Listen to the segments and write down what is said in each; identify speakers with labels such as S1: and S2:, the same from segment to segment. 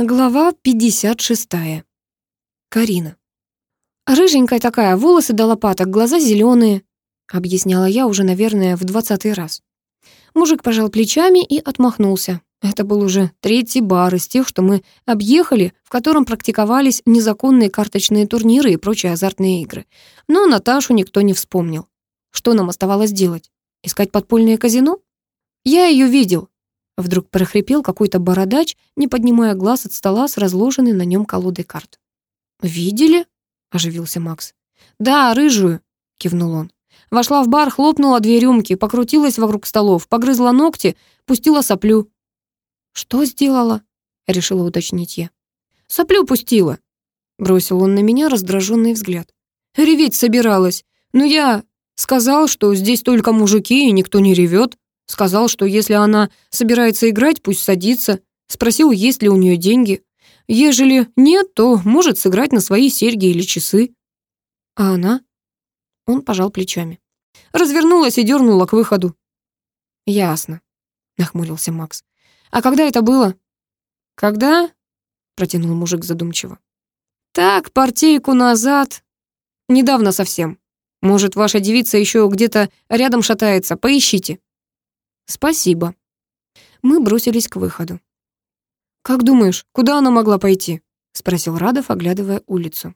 S1: Глава 56. Карина. «Рыженькая такая, волосы до лопаток, глаза зеленые, объясняла я уже, наверное, в двадцатый раз. Мужик пожал плечами и отмахнулся. Это был уже третий бар из тех, что мы объехали, в котором практиковались незаконные карточные турниры и прочие азартные игры. Но Наташу никто не вспомнил. Что нам оставалось делать? Искать подпольное казино? Я ее видел, Вдруг прохрипел какой-то бородач, не поднимая глаз от стола с разложенной на нем колодой карт. «Видели?» — оживился Макс. «Да, рыжую», — кивнул он. Вошла в бар, хлопнула две рюмки, покрутилась вокруг столов, погрызла ногти, пустила соплю. «Что сделала?» — решила уточнить я. «Соплю пустила», — бросил он на меня раздраженный взгляд. «Реветь собиралась, но я сказал, что здесь только мужики и никто не ревет. Сказал, что если она собирается играть, пусть садится. Спросил, есть ли у нее деньги. Ежели нет, то может сыграть на свои серьги или часы. А она? Он пожал плечами. Развернулась и дернула к выходу. Ясно, нахмурился Макс. А когда это было? Когда? Протянул мужик задумчиво. Так, партийку назад. Недавно совсем. Может, ваша девица еще где-то рядом шатается. Поищите. «Спасибо». Мы бросились к выходу. «Как думаешь, куда она могла пойти?» — спросил Радов, оглядывая улицу.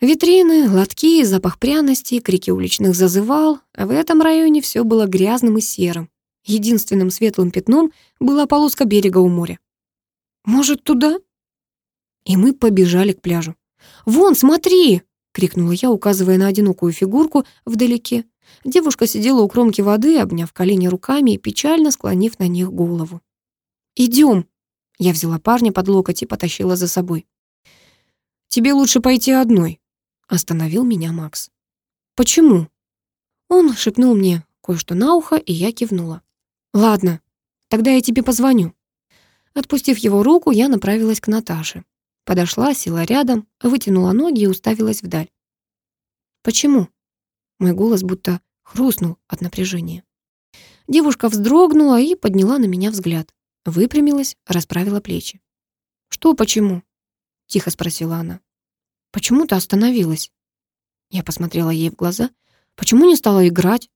S1: Витрины, лотки, запах пряностей, крики уличных зазывал, а в этом районе все было грязным и серым. Единственным светлым пятном была полоска берега у моря. «Может, туда?» И мы побежали к пляжу. «Вон, смотри!» — крикнула я, указывая на одинокую фигурку вдалеке. Девушка сидела у кромки воды, обняв колени руками и печально склонив на них голову. «Идем!» Я взяла парня под локоть и потащила за собой. «Тебе лучше пойти одной», — остановил меня Макс. «Почему?» Он шепнул мне кое-что на ухо, и я кивнула. «Ладно, тогда я тебе позвоню». Отпустив его руку, я направилась к Наташе. Подошла, села рядом, вытянула ноги и уставилась вдаль. «Почему?» Мой голос будто хрустнул от напряжения. Девушка вздрогнула и подняла на меня взгляд. Выпрямилась, расправила плечи. «Что, почему?» — тихо спросила она. «Почему ты остановилась?» Я посмотрела ей в глаза. «Почему не стала играть?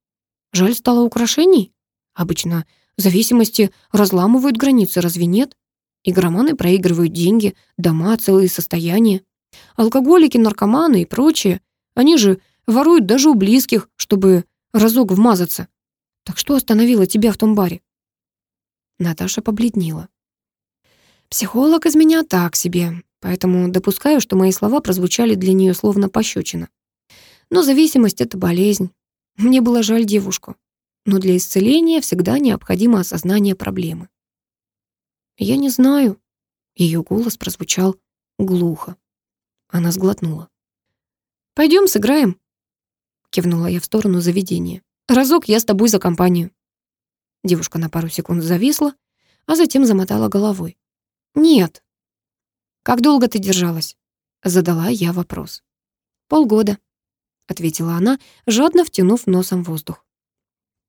S1: Жаль стало украшений? Обычно зависимости разламывают границы, разве нет? Игроманы проигрывают деньги, дома, целые состояния. Алкоголики, наркоманы и прочие, они же Воруют даже у близких, чтобы разок вмазаться. Так что остановило тебя в том баре?» Наташа побледнела. «Психолог из меня так себе, поэтому допускаю, что мои слова прозвучали для нее словно пощечина. Но зависимость — это болезнь. Мне было жаль девушку. Но для исцеления всегда необходимо осознание проблемы. «Я не знаю». Ее голос прозвучал глухо. Она сглотнула. «Пойдем сыграем», кивнула я в сторону заведения. Разок я с тобой за компанию. Девушка на пару секунд зависла, а затем замотала головой. Нет. Как долго ты держалась? Задала я вопрос. Полгода, ответила она, жадно втянув носом воздух.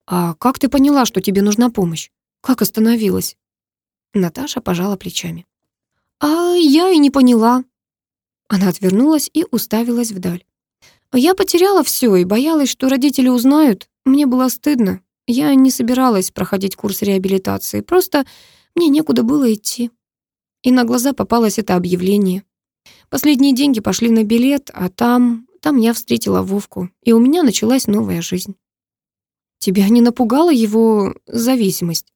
S1: А как ты поняла, что тебе нужна помощь? Как остановилась? Наташа пожала плечами. А я и не поняла. Она отвернулась и уставилась вдаль. Я потеряла все и боялась, что родители узнают. Мне было стыдно. Я не собиралась проходить курс реабилитации, просто мне некуда было идти. И на глаза попалось это объявление. Последние деньги пошли на билет, а там... Там я встретила Вовку, и у меня началась новая жизнь. Тебя не напугала его зависимость?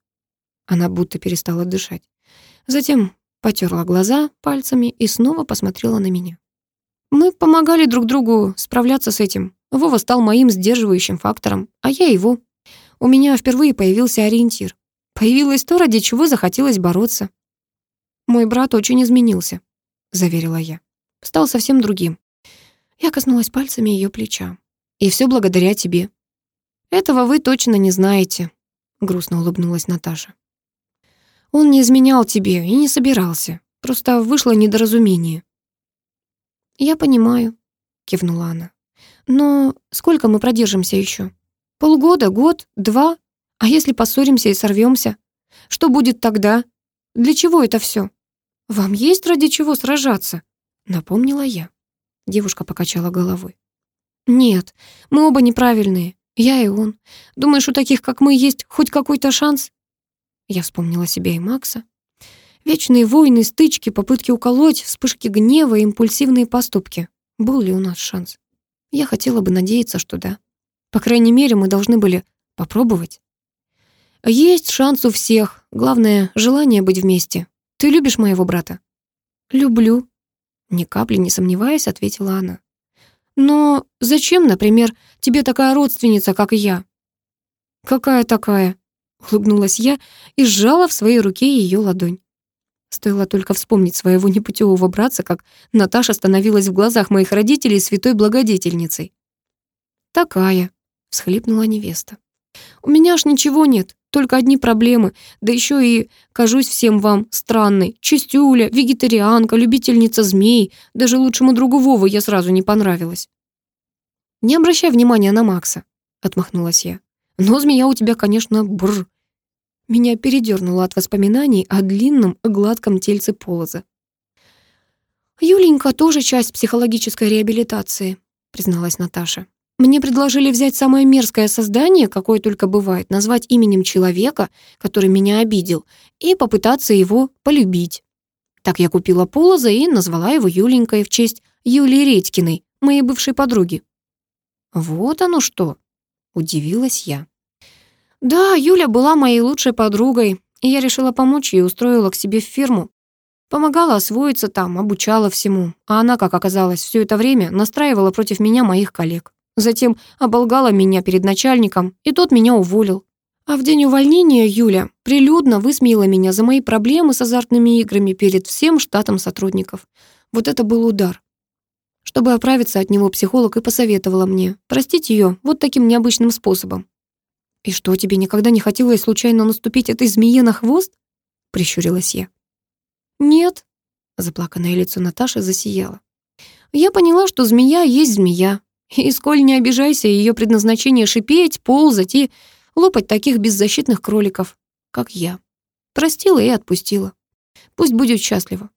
S1: Она будто перестала дышать. Затем потерла глаза пальцами и снова посмотрела на меня. Мы помогали друг другу справляться с этим. Вова стал моим сдерживающим фактором, а я его. У меня впервые появился ориентир. Появилось то, ради чего захотелось бороться. Мой брат очень изменился, заверила я. Стал совсем другим. Я коснулась пальцами ее плеча. И все благодаря тебе. Этого вы точно не знаете, грустно улыбнулась Наташа. Он не изменял тебе и не собирался. Просто вышло недоразумение. «Я понимаю», — кивнула она. «Но сколько мы продержимся еще? Полгода, год, два? А если поссоримся и сорвемся? Что будет тогда? Для чего это все? «Вам есть ради чего сражаться?» — напомнила я. Девушка покачала головой. «Нет, мы оба неправильные, я и он. Думаешь, у таких, как мы, есть хоть какой-то шанс?» Я вспомнила себя и Макса. Вечные войны, стычки, попытки уколоть, вспышки гнева импульсивные поступки. Был ли у нас шанс? Я хотела бы надеяться, что да. По крайней мере, мы должны были попробовать. Есть шанс у всех. Главное — желание быть вместе. Ты любишь моего брата? Люблю. Ни капли не сомневаясь, ответила она. Но зачем, например, тебе такая родственница, как я? Какая такая? Улыбнулась я и сжала в своей руке ее ладонь. Стоило только вспомнить своего непутевого братца, как Наташа становилась в глазах моих родителей святой благодетельницей. «Такая», — всхлипнула невеста. «У меня аж ничего нет, только одни проблемы, да еще и кажусь всем вам странной. Чистюля, вегетарианка, любительница змей, даже лучшему другу Вовы я сразу не понравилась». «Не обращай внимания на Макса», — отмахнулась я. «Но змея у тебя, конечно, бр. Меня передернуло от воспоминаний о длинном, гладком тельце полоза. «Юленька тоже часть психологической реабилитации», — призналась Наташа. «Мне предложили взять самое мерзкое создание, какое только бывает, назвать именем человека, который меня обидел, и попытаться его полюбить. Так я купила полоза и назвала его Юленькой в честь Юлии Редькиной, моей бывшей подруги». «Вот оно что!» — удивилась я. Да, Юля была моей лучшей подругой, и я решила помочь ей, устроила к себе в фирму. Помогала освоиться там, обучала всему, а она, как оказалось, все это время настраивала против меня моих коллег. Затем оболгала меня перед начальником, и тот меня уволил. А в день увольнения Юля прилюдно высмеяла меня за мои проблемы с азартными играми перед всем штатом сотрудников. Вот это был удар. Чтобы оправиться от него, психолог и посоветовала мне простить ее вот таким необычным способом. «И что, тебе никогда не хотелось случайно наступить этой змее на хвост?» — прищурилась я. «Нет», — заплаканное лицо Наташи засияло. «Я поняла, что змея есть змея, и сколь не обижайся, ее предназначение шипеть, ползать и лопать таких беззащитных кроликов, как я. Простила и отпустила. Пусть будет счастлива».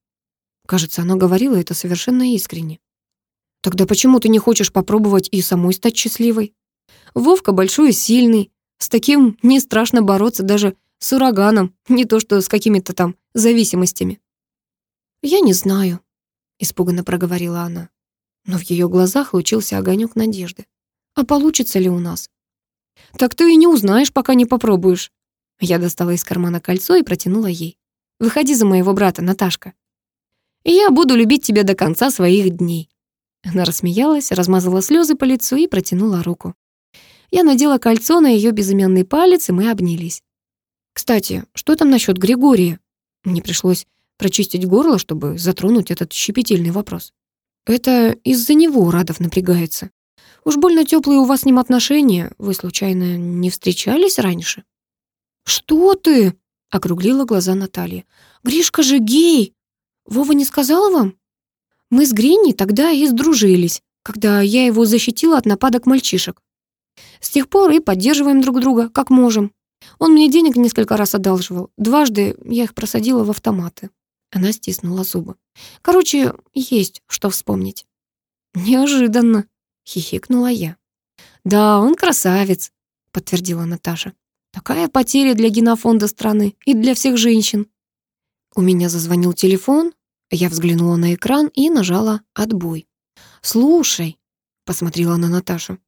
S1: Кажется, она говорила это совершенно искренне. «Тогда почему ты не хочешь попробовать и самой стать счастливой? Вовка большой и сильный, с таким не страшно бороться даже с ураганом, не то что с какими-то там зависимостями. «Я не знаю», — испуганно проговорила она. Но в ее глазах лучился огонек надежды. «А получится ли у нас?» «Так ты и не узнаешь, пока не попробуешь». Я достала из кармана кольцо и протянула ей. «Выходи за моего брата, Наташка. И я буду любить тебя до конца своих дней». Она рассмеялась, размазала слезы по лицу и протянула руку. Я надела кольцо на ее безымянный палец, и мы обнялись. Кстати, что там насчет Григория? Мне пришлось прочистить горло, чтобы затронуть этот щепетильный вопрос. Это из-за него Радов напрягается. Уж больно теплые у вас с ним отношения. Вы, случайно, не встречались раньше? Что ты? округлила глаза Наталья. Гришка же гей. Вова не сказал вам? Мы с Гриней тогда и сдружились, когда я его защитила от нападок мальчишек. С тех пор и поддерживаем друг друга, как можем. Он мне денег несколько раз одалживал. Дважды я их просадила в автоматы. Она стиснула зубы. Короче, есть что вспомнить. Неожиданно, хихикнула я. Да, он красавец, подтвердила Наташа. Такая потеря для генофонда страны и для всех женщин. У меня зазвонил телефон, я взглянула на экран и нажала «Отбой». «Слушай», — посмотрела на Наташу,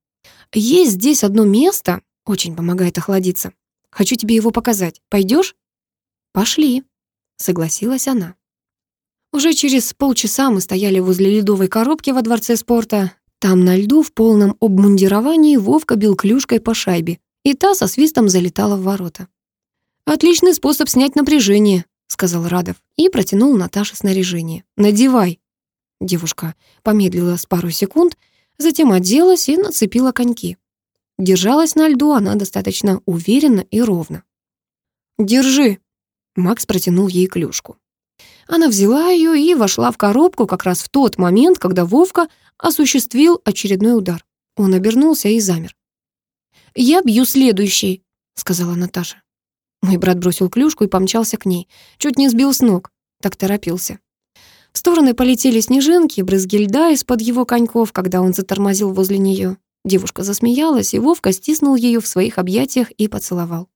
S1: есть здесь одно место, очень помогает охладиться. Хочу тебе его показать. Пойдешь? Пошли, согласилась она. Уже через полчаса мы стояли возле ледовой коробки во дворце спорта. Там на льду в полном обмундировании Вовка бил клюшкой по шайбе, и та со свистом залетала в ворота. «Отличный способ снять напряжение», — сказал Радов и протянул Наташе снаряжение. «Надевай». Девушка помедлила с пару секунд, затем оделась и нацепила коньки. Держалась на льду она достаточно уверенно и ровно. «Держи!» Макс протянул ей клюшку. Она взяла ее и вошла в коробку как раз в тот момент, когда Вовка осуществил очередной удар. Он обернулся и замер. «Я бью следующий», — сказала Наташа. Мой брат бросил клюшку и помчался к ней. Чуть не сбил с ног. Так торопился. В стороны полетели снежинки, брызги льда из-под его коньков, когда он затормозил возле нее. Девушка засмеялась, и Вовка стиснул ее в своих объятиях и поцеловал.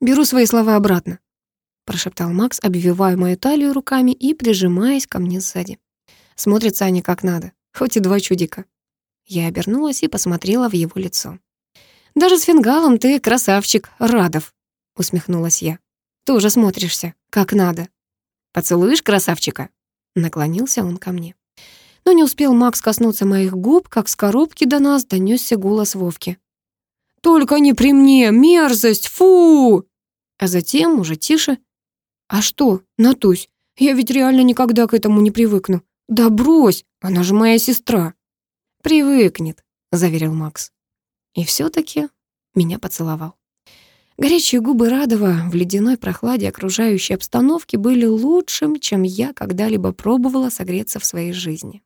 S1: «Беру свои слова обратно», — прошептал Макс, обвивая мою талию руками и прижимаясь ко мне сзади. Смотрятся они как надо, хоть и два чудика. Я обернулась и посмотрела в его лицо. «Даже с фингалом ты красавчик, Радов», — усмехнулась я. «Тоже смотришься, как надо». «Поцелуешь красавчика?» Наклонился он ко мне. Но не успел Макс коснуться моих губ, как с коробки до нас донесся голос Вовки. «Только не при мне! Мерзость! Фу!» А затем уже тише. «А что, Натусь, я ведь реально никогда к этому не привыкну. Да брось, она же моя сестра». «Привыкнет», — заверил Макс. И все таки меня поцеловал. Горячие губы Радова в ледяной прохладе окружающей обстановки были лучшим, чем я когда-либо пробовала согреться в своей жизни.